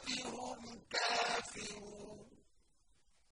فهم